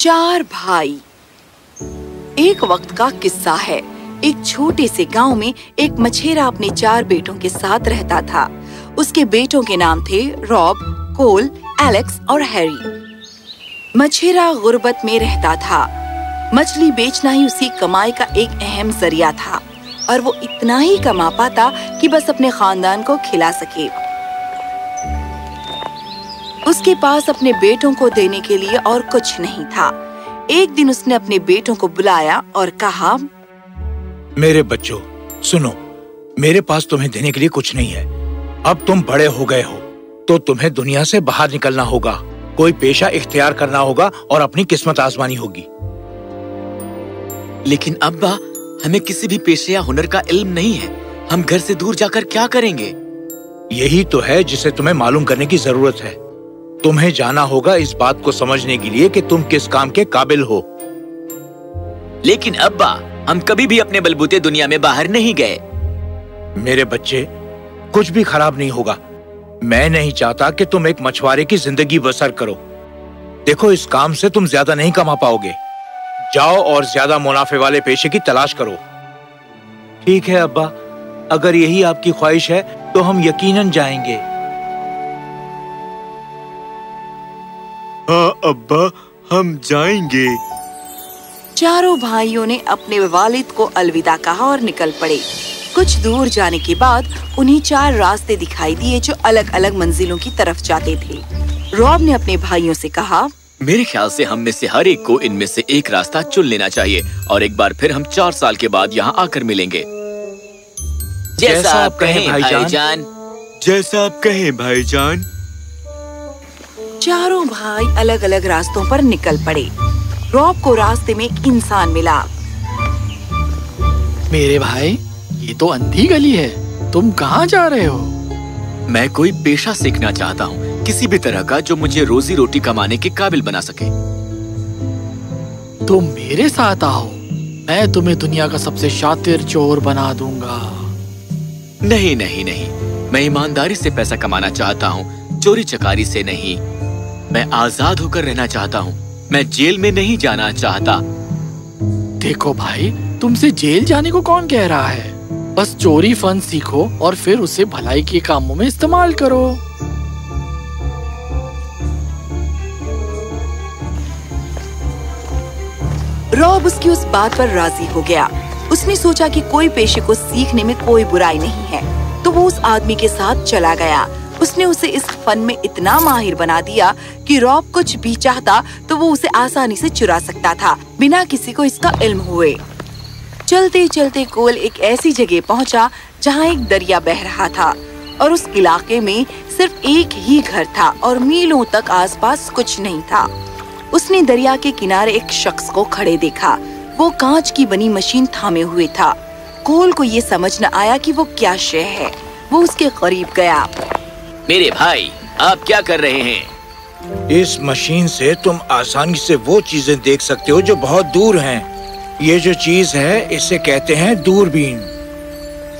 चार भाई। एक वक्त का किस्सा है। एक छोटे से गाँव में एक मछेरा अपने चार बेटों के साथ रहता था। उसके बेटों के नाम थे रॉब, कोल, एलेक्स और हैरी। मछेरा गुर्बत में रहता था। मछली बेचना ही उसी कमाई का एक अहम ज़रिया था। और वो इतना ही कमा पाता कि बस अपने खानदान को खिला सके। उसके पास अपने बेटों को देने के लिए और कुछ नहीं था। एक दिन उसने अपने बेटों को बुलाया और कहा मेरे बच्चों सुनो मेरे पास तुम्हें देने के लिए कुछ नहीं है। अब तुम बड़े हो गए हो तो तुम्हें दुनिया से बाहर निकलना होगा। कोई पेशा इख्तियार करना होगा और अपनी किस्मत आजमानी होगी। लेकिन अब्बा हमें किसी भी पेशे या हुनर का इल्म नहीं है। हम घर से दूर जाकर क्या करेंगे? यही तो है जिसे तुम्हें मालूम करने की ज़रूरत है। तुम्हें जाना होगा इस बात को समझने के लिए कि तुम किस काम के काबिल हो। लेकिन अब्बा हम कभी भी अपने बलबूते दुनिया में बाहर नहीं गए। मेरे बच्चे कुछ भी खराब नहीं होगा। मैं नहीं चाहता कि तुम एक मछुआरे की ज़िंदगी बसर करो। देखो इस काम से तुम ज़्यादा नहीं कमा पाओगे। जाओ और ज़्यादा मुनाफे वाले पेशे की तलाश करो। ठीक है अब्बा। अगर यही आपकी ख्वाहिश है तो हम यकीनन जाएँगे। अब्बा हम जाएँगे। चारों भाइयों ने अपने वालिद को अलविदा कहा और निकल पड़े। कुछ दूर जाने के बाद उन्हें चार रास्ते दिखाई दिए जो अलग अलग मंजिलों की तरफ़ जाते थे। रॉब ने अपने भाइयों से कहा मेरे ख्याल से हम में से हर एक को इनमें से एक रास्ता चुन लेना चाहिए और एक बार फिर हम चार साल के बाद यहाँ आकर मिलेंगे। जैसा आप कहें भाईजान। जैसा आप कहें भाईजान। चारों भाई अलग अलग रास्तों पर निकल पड़े। रॉब को रास्ते में एक इंसान मिला। मेरे भाई ये तो अंधी गली है। तुम कहाँ जा रहे हो? मैं कोई पेशा सीखना चाहता हूँ। किसी भी तरह का जो मुझे रोजी रोटी कमाने के काबिल बना सके। तुम मेरे साथ आओ। मैं तुम्हें दुनिया का सबसे शातिर चोर बना दूँगा। नहीं नहीं नहीं। मैं ईमानदारी से पैसा कमाना चाहता हूँ। चोरी चकारी से नहीं। मैं आज़ाद होकर रहना चाहता हूँ। मैं जेल में नहीं जाना चाहता। देखो भाई, तुमसे जेल जाने को कौन कह रहा है? बस चोरी फन सीखो और फिर उसे भलाई के कामों में इस्तेमाल करो। रॉब उसकी उस बात पर राज़ी हो गया। उसने सोचा कि कोई पेशे को सीखने में कोई बुराई नहीं है तो वो उस आदमी के साथ चला गया। उसने उसे इस फन में इतना माहिर बना दिया कि रॉब कुछ भी चाहता तो वो उसे आसानी से चुरा सकता था, बिना किसी को इसका इल्म हुए। चलते चलते कोल एक ऐसी जगह पहुँचा जहाँ एक दरिया बह रहा था और उस इलाके में सिर्फ़ एक ही घर था और मीलों तक आसपास कुछ नहीं था। उसने दरिया के किनारे एक शख्स को खड़े देखा। वो कांच की बनी मशीन थामे हुए था। कोल को ये समझ न आया कि वो क्या शय है। वो उसके करीब गया। मेरे भाई आप क्या कर रहे हैं? इस मशीन से तुम आसानी से वो चीज़ें देख सकते हो जो बहुत दूर हैं। ये जो चीज़ है इसे कहते हैं दूरबीन।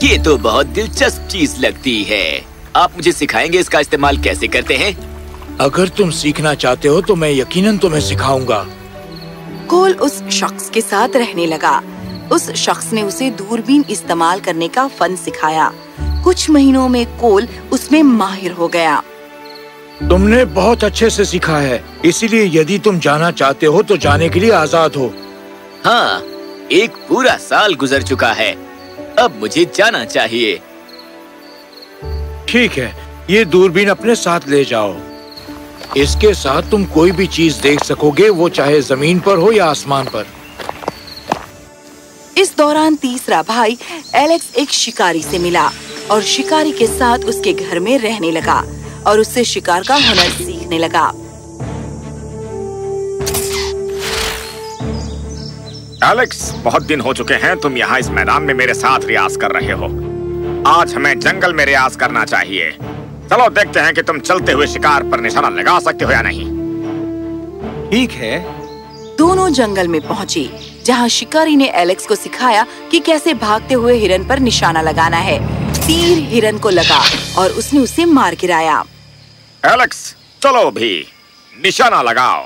ये तो बहुत दिलचस्प चीज़ लगती है। आप मुझे सिखाएँगे इसका इस्तेमाल कैसे करते हैं? अगर तुम सीखना चाहते हो तो मैं यकीनन तुम्हें सिखाऊँगा। कोल उस शख्स के साथ रहने लगा। उस शख्स ने उसे दूरबीन इस्तेमाल करने का फन सिखाया। कुछ महीनों में कोल उसमें माहिर हो गया। तुमने बहुत अच्छे से सीखा है। इसीलिए यदि तुम जाना चाहते हो तो जाने के लिए आज़ाद हो। हाँ एक पूरा साल गुजर चुका है। अब मुझे जाना चाहिए। ठीक है ये दूरबीन अपने साथ ले जाओ। इसके साथ तुम कोई भी चीज़ देख सकोगे वो चाहे ज़मीन पर हो या आसमान पर। इस दौरान तीसरा भाई एलेक्स एक शिकारी से मिला। और शिकारी के साथ उसके घर में रहने लगा और उससे शिकार का हुनर सीखने लगा। एलेक्स बहुत दिन हो चुके हैं तुम यहाँ इस मैदान में मेरे साथ रियाज कर रहे हो। आज हमें जंगल में रियाज करना चाहिए। चलो देखते हैं कि तुम चलते हुए शिकार पर निशाना लगा सकते हो या नहीं। ठीक है। दोनों जंगल में पहुँचे जहाँ शिकारी ने एलेक्स को सिखाया कि कैसे भागते हुए हिरन पर निशाना लगाना है। तीर हिरन को लगा और उसने उसे मार गिराया। एलेक्स चलो भी। निशाना लगाओ।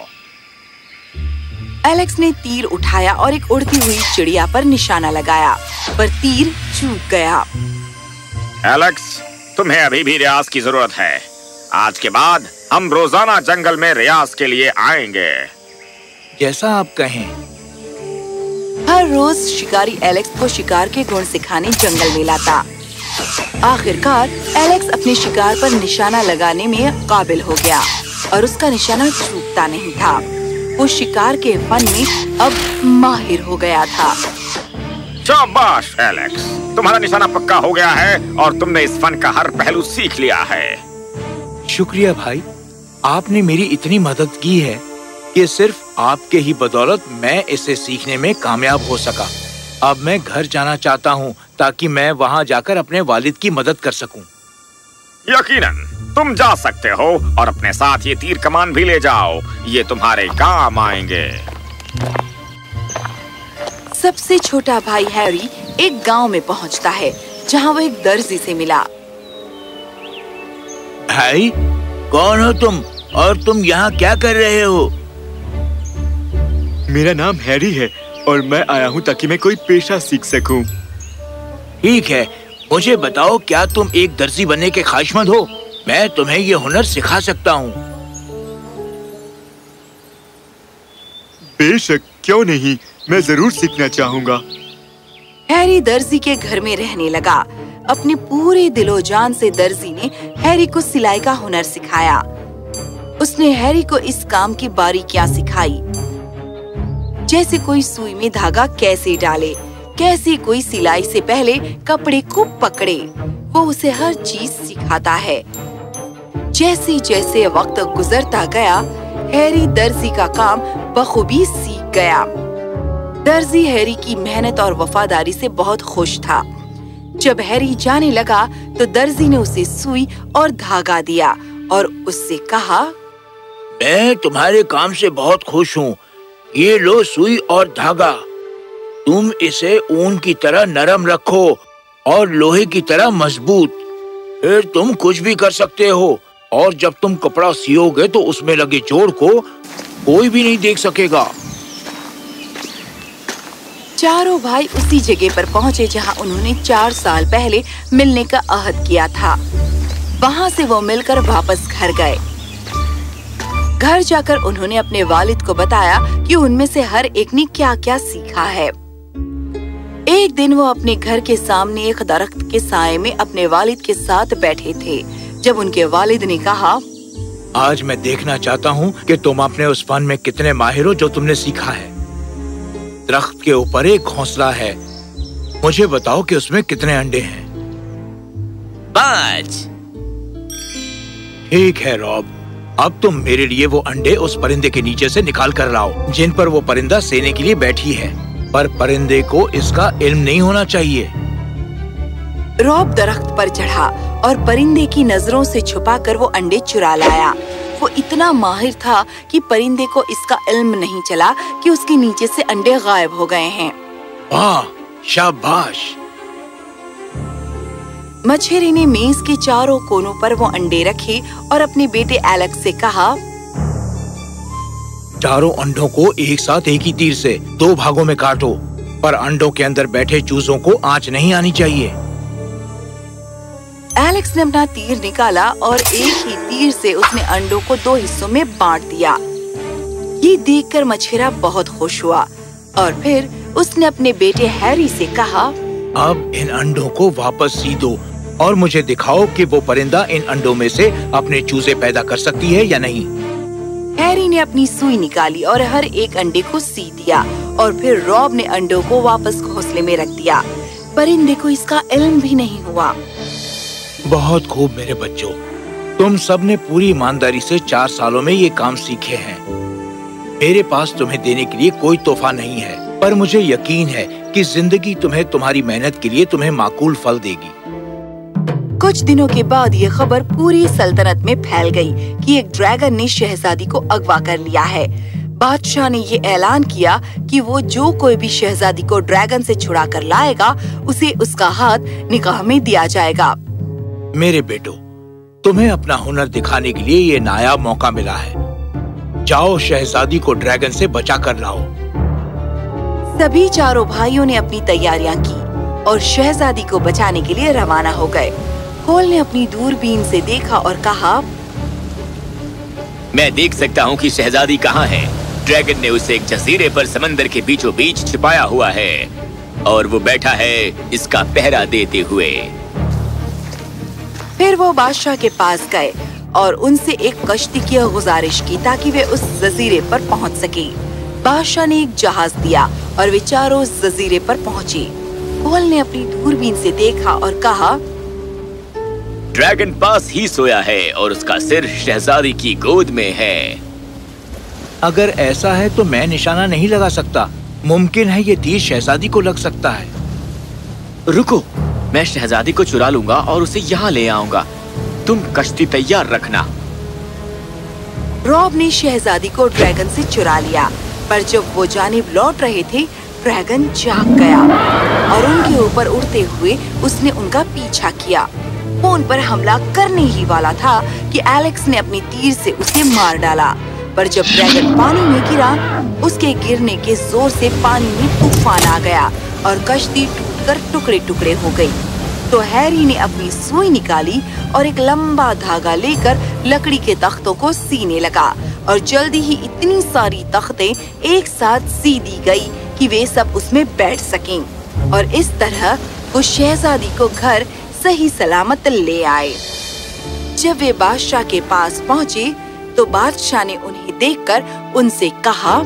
एलेक्स ने तीर उठाया और एक उड़ती हुई चिड़िया पर निशाना लगाया पर तीर चूक गया। एलेक्स तुम्हें अभी भी रियाज की ज़रूरत है। आज के बाद हम रोज़ाना जंगल में रियाज के लिए आएँगे। जैसा आप कहें। हर रोज शिकारी एलेक्स को शिकार के गुण सिखाने जंगल में लाता। आखिरकार एलेक्स अपने शिकार पर निशाना लगाने में काबिल हो गया और उसका निशाना चूकता नहीं था। वो शिकार के फन में अब माहिर हो गया था। शाबाश एलेक्स। तुम्हारा निशाना पक्का हो गया है और तुमने इस फन का हर पहलू सीख लिया है। शुक्रिया भाई आपने मेरी इतनी मदद की है कि सिर्फ़ आपके ही बदौलत मैं इसे सीखने में कामयाब हो सका। अब मैं घर जाना चाहता हूँ ताकि मैं वहाँ जाकर अपने वालिद की मदद कर सकूँ। यकीनन तुम जा सकते हो और अपने साथ ये तीर कमान भी ले जाओ। ये तुम्हारे काम आएँगे। सबसे छोटा भाई हैरी एक गाँव में पहुँचता है जहाँ वो एक दर्जी से मिला। भाई कौन हो तुम? और तुम यहाँ क्या कर रहे हो? मेरा नाम हैरी है। और मैं आया हूँ ताकि मैं कोई पेशा सीख सकूँ। ठीक है मुझे बताओ क्या तुम एक दर्जी बनने के ख्वाहिशमंद हो? मैं तुम्हें ये हुनर सिखा सकता हूँ। बेशक क्यों नहीं? मैं ज़रूर सीखना चाहूँगा। हैरी दर्जी के घर में रहने लगा। अपने पूरे दिलो जान से दर्जी ने हैरी को सिलाई का हुनर सिखाया। उसने हैरी को इस काम की बारीकियाँ सिखाई। जैसे कोई सुई में धागा कैसे डाले, कैसे कोई सिलाई से पहले कपड़े को पकड़े, वो उसे हर चीज़ सिखाता है। जैसे जैसे वक्त गुजरता गया, हैरी दर्जी का काम बखूबी सीख गया। दर्जी हैरी की मेहनत और वफादारी से बहुत खुश था। जब हैरी जाने लगा तो दर्जी ने उसे सुई और धागा दिया और उससे कहा, मैं तुम्हारे काम से बहुत खुश हूँ। ये लो सुई और धागा। तुम इसे ऊन की तरह नरम रखो और लोहे की तरह मज़बूत। फिर तुम कुछ भी कर सकते हो और जब तुम कपड़ा सियोगे तो उसमें लगे जोड़ को कोई भी नहीं देख सकेगा। चारों भाई उसी जगह पर पहुँचे जहाँ उन्होंने चार साल पहले मिलने का अहद किया था। वहाँ से वो मिलकर वापस घर गए। घर जाकर उन्होंने अपने वालिद को बताया कि उनमें से हर एक ने क्या क्या सीखा है। एक दिन वो अपने घर के सामने एक दरख्त के साय में अपने वालिद के साथ बैठे थे जब उनके वालिद ने कहा आज मैं देखना चाहता हूँ कि तुम अपने उस फन में कितने माहिर हो जो तुमने सीखा है। दरख्त के ऊपर एक घोंसला है। मुझे बताओ कि उसमें कितने अंडे हैं? पाँच। ठीक है रॉब। अब तुम मेरे लिए वो अंडे उस परिंदे के नीचे से निकाल कर लाओ जिन पर वो परिंदा सेने के लिए बैठी है। पर परिंदे को इसका इल्म नहीं होना चाहिए। रॉब दरख्त पर चढ़ा और परिंदे की नज़रों से छुपाकर वो अंडे चुरा लाया। वो इतना माहिर था कि परिंदे को इसका इल्म नहीं चला कि उसके नीचे से अंडे गायब हो गए हैं। वाह शाबाश। मछेरे ने मेज के चारों कोनों पर वो अंडे रखे और अपने बेटे एलेक्स से कहा चारों अंडों को एक साथ एक ही तीर से दो भागों में काटो पर अंडों के अंदर बैठे चूजों को आँच नहीं आनी चाहिए। एलेक्स ने अपना तीर निकाला और एक ही तीर से उसने अंडों को दो हिस्सों में बांट दिया। ये देखकर मछेरा बहुत खुश हुआ और फिर उसने अपने बेटे हैरी से कहा अब इन अंडों को वापस सी दो और मुझे दिखाओ कि वो परिंदा इन अंडों में से अपने चूजे पैदा कर सकती है या नहीं। हैरी ने अपनी सुई निकाली और हर एक अंडे को सी दिया और फिर रॉब ने अंडों को वापस घोंसले में रख दिया। परिंदे को इसका इल्म भी नहीं हुआ। बहुत खूब मेरे बच्चों तुम सबने पूरी ईमानदारी से चार सालों में ये काम सीखे हैं। मेरे पास तुम्हें देने के लिए कोई तोहफा नहीं है पर मुझे यकीन है कि ज़िंदगी तुम्हें तुम्हारी मेहनत के लिए तुम्हें माकूल फल देगी। कुछ दिनों के बाद ये खबर पूरी सल्तनत में फैल गई कि एक ड्रैगन ने शहजादी को अगवा कर लिया है। बादशाह ने ये ऐलान किया कि वो जो कोई भी शहजादी को ड्रैगन से छुड़ा कर लाएगा उसे उसका हाथ निकाह में दिया जाएगा। मेरे बेटो तुम्हें अपना हुनर दिखाने के लिए ये नायाब मौका मिला है। जाओ शहजादी को ड्रैगन से बचा कर लाओ। सभी चारों भाइयों ने अपनी तैयारियाँ की और शहजादी को बचाने के लिए रवाना हो गए। कोल ने अपनी दूरबीन से देखा और कहा मैं देख सकता हूँ कि शहजादी कहाँ है। ड्रैगन ने उसे एक जजीरे पर समंदर के बीचों बीच छिपाया हुआ है और वो बैठा है इसका पहरा देते हुए। फिर वो बादशाह के पास गए और उनसे एक कश्ती की गुजारिश की ताकि वे उस जजीरे पर पहुँच सके। बादशाह ने एक जहाज़ दिया और वे चारों जजीरे पर पहुँचे। कोल ने अपनी दूरबीन से देखा और कहा ड्रैगन पास ही सोया है और उसका सिर शहजादी की गोद में है। अगर ऐसा है तो मैं निशाना नहीं लगा सकता। मुमकिन है ये तीर शहजादी को लग सकता है। रुको मैं शहजादी को चुरा लूँगा और उसे यहाँ ले आऊँगा। तुम कश्ती तैयार रखना। रॉब ने शहजादी को ड्रैगन से चुरा लिया पर जब वो जानिब लौट रहे थे ड्रैगन जाग गया और उनके ऊपर उड़ते हुए उसने उनका पीछा किया। वो उन पर हमला करने ही वाला था कि एलेक्स ने अपनी तीर से उसे मार डाला। पर जब ड्रैगन पानी में गिरा, उसके गिरने के ज़ोर से पानी में तूफ़ान आ गया और कश्ती टूटकर टुकड़े टुकड़े हो गई। तो हैरी ने अपनी सुई निकाली और एक लंबा धागा लेकर लकड़ी के तख्तों को सीने लगा और जल्दी ही इतनी सारी तख्ते एक साथ सी दी गई कि वे सब उसमें बैठ सकें। और इस तरह वो शहजादी को घर सही सलामत ले आए। जब वे बादशाह के पास पहुँचे तो बादशाह ने उन्हें देखकर उनसे कहा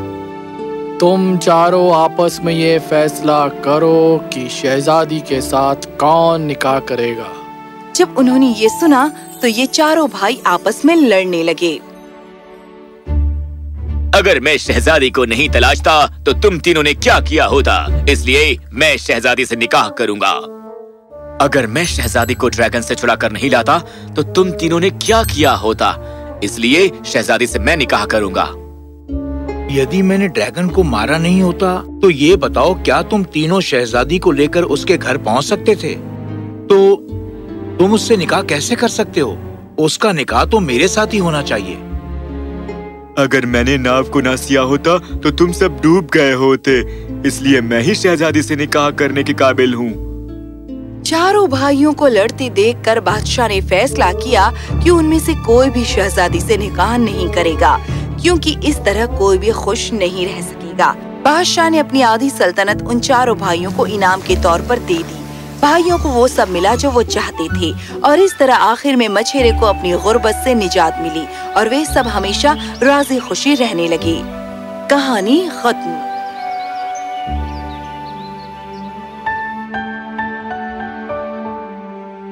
तुम चारों आपस में ये फैसला करो कि शहजादी के साथ कौन निकाह करेगा। जब उन्होंने ये सुना तो ये चारों भाई आपस में लड़ने लगे। अगर मैं शहजादी को नहीं तलाशता तो तुम तीनों ने क्या किया होता? इसलिए मैं शहजादी से निकाह करूँगा। अगर मैं शहजादी को ड्रैगन से छुड़ा कर नहीं लाता तो तुम तीनों ने क्या किया होता? इसलिए शहजादी से मैं निकाह करूँगा। यदि मैंने ड्रैगन को मारा नहीं होता तो ये बताओ क्या तुम तीनों शहजादी को लेकर उसके घर पहुँच सकते थे? तो तुम उससे निकाह कैसे कर सकते हो? उसका निकाह तो मेरे साथ ही होना चाहिए। अगर मैंने नाव को ना सिया होता तो तुम सब डूब गए होते। इसलिए मैं ही शहजादी से निकाह करने के काबिल हूँ। चारों भाइयों को लड़ते देखकर बादशाह ने फैसला किया कि उनमें से कोई भी शहजादी से निकाह नहीं करेगा, क्योंकि इस तरह कोई भी खुश नहीं रह सकेगा। बादशाह ने अपनी आधी सल्तनत उन चारों भाइयों को इनाम के तौर पर दे दी। भाइयों को वो सब मिला जो वो चाहते थे, और इस तरह आखिर में मछेरे को अपनी गुर्बत से निजात मिली, और वे सब हमेशा राज़ी खुशी रहने लगे। कहानी खत्म।